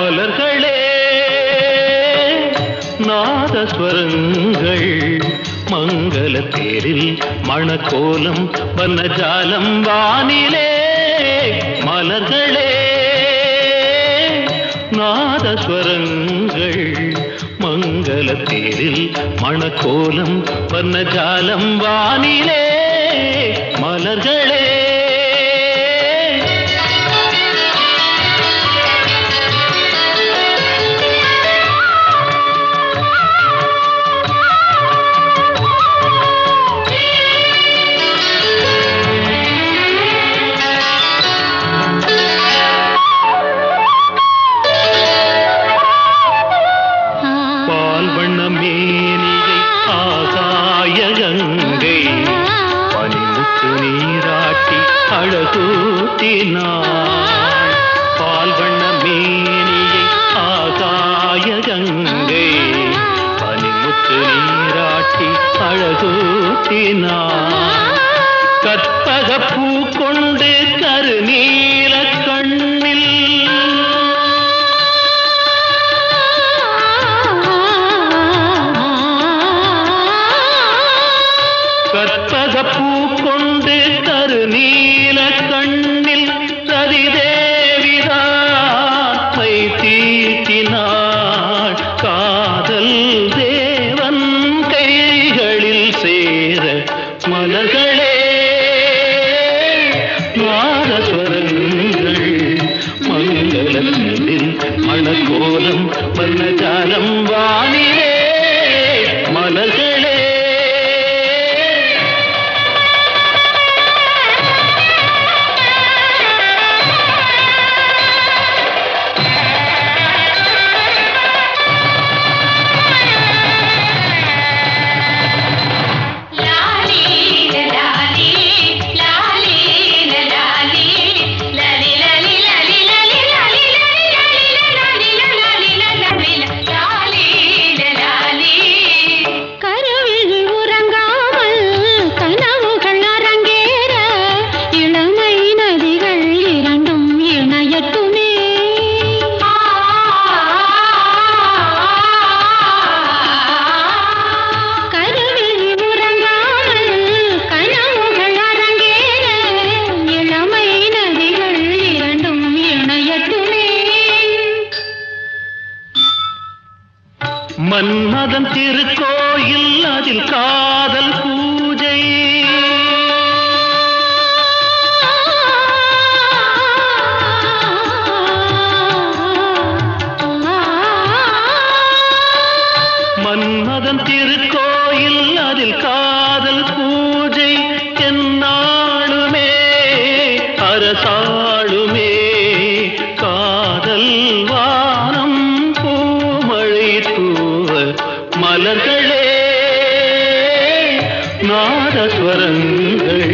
மலர்களே நாதஸ்வரங்கள். மங்கள தேரில் மணக்கோலம் வண்ணஜாலம் வானிலே. மலர்களே நாதஸ்வரங்கள். மங்கள தேரில் மணக்கோலம் வண்ணஜாலம் வானிலே. மலர்களே அழகூட்டினாள் பால் மேனியை ஆகாய கங்கை பனிமுத்து நீராட்டி அழகூட்டினாள் கற்பக பூ கொண்டு கருநீல கற்பக பூ கொண்டு கருநீல கண்ணில் சதிதேவிதாய் தீட்டினாள். காதல் தேவன் கைகளில் சேர மலர்களே நாதஸ்வரங்கள் மங்களத்தில் மணக்கோலம் வண்ணஜாலம் வானிலே மலர்கள் மன்மதன் திருக்கோயில் அதில் காதல் கூ நாதஸ்வரங்கள்.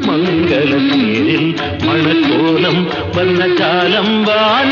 மங்கள சீரில் மணக்கோலம் வர்ணஜாலம் வா